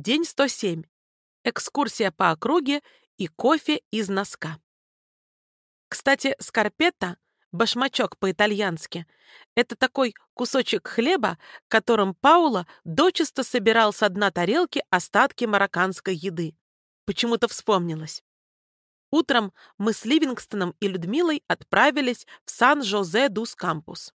День 107. Экскурсия по округе и кофе из носка. Кстати, скарпетта, башмачок по-итальянски, это такой кусочек хлеба, которым Паула дочисто собирал с дна тарелки остатки марокканской еды. Почему-то вспомнилось. Утром мы с Ливингстоном и Людмилой отправились в Сан-Жозе-дус-Кампус.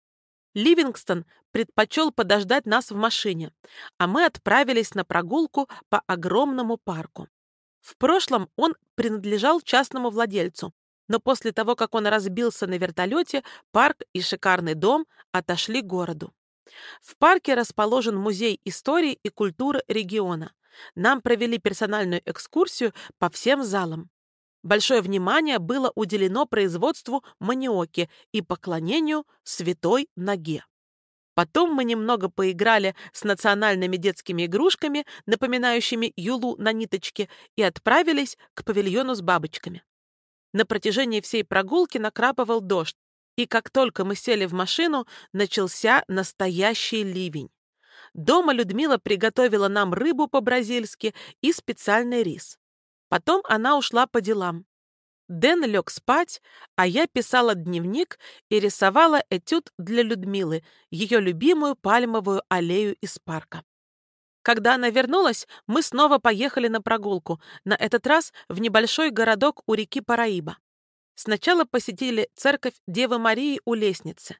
Ливингстон предпочел подождать нас в машине, а мы отправились на прогулку по огромному парку. В прошлом он принадлежал частному владельцу, но после того, как он разбился на вертолете, парк и шикарный дом отошли городу. В парке расположен музей истории и культуры региона. Нам провели персональную экскурсию по всем залам. Большое внимание было уделено производству маниоки и поклонению святой ноге. Потом мы немного поиграли с национальными детскими игрушками, напоминающими юлу на ниточке, и отправились к павильону с бабочками. На протяжении всей прогулки накрапывал дождь, и как только мы сели в машину, начался настоящий ливень. Дома Людмила приготовила нам рыбу по-бразильски и специальный рис. Потом она ушла по делам. Дэн лег спать, а я писала дневник и рисовала этюд для Людмилы, ее любимую пальмовую аллею из парка. Когда она вернулась, мы снова поехали на прогулку, на этот раз в небольшой городок у реки Параиба. Сначала посетили церковь Девы Марии у лестницы.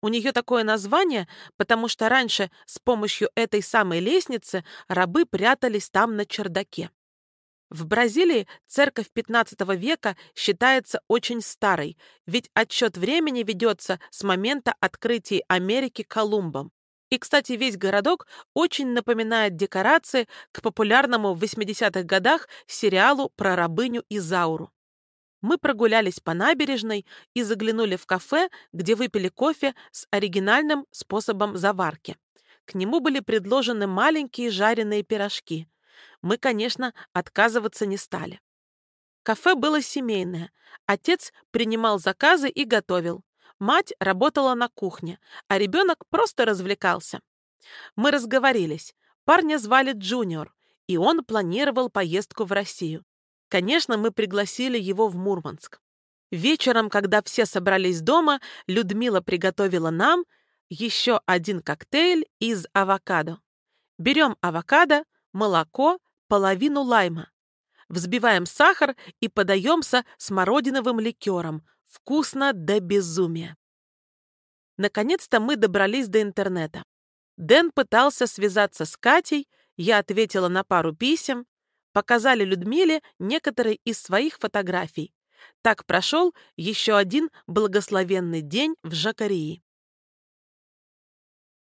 У нее такое название, потому что раньше с помощью этой самой лестницы рабы прятались там на чердаке. В Бразилии церковь XV века считается очень старой, ведь отсчет времени ведется с момента открытия Америки Колумбом. И, кстати, весь городок очень напоминает декорации к популярному в 80-х годах сериалу про рабыню Изауру. Мы прогулялись по набережной и заглянули в кафе, где выпили кофе с оригинальным способом заварки. К нему были предложены маленькие жареные пирожки. Мы, конечно, отказываться не стали. Кафе было семейное. Отец принимал заказы и готовил. Мать работала на кухне, а ребенок просто развлекался. Мы разговорились. Парня звали Джуниор, и он планировал поездку в Россию. Конечно, мы пригласили его в Мурманск. Вечером, когда все собрались дома, Людмила приготовила нам еще один коктейль из авокадо. Берем авокадо, молоко, половину лайма. Взбиваем сахар и подаемся смородиновым ликером, Вкусно до безумия. Наконец-то мы добрались до интернета. Дэн пытался связаться с Катей, я ответила на пару писем, показали Людмиле некоторые из своих фотографий. Так прошел еще один благословенный день в Жакарии.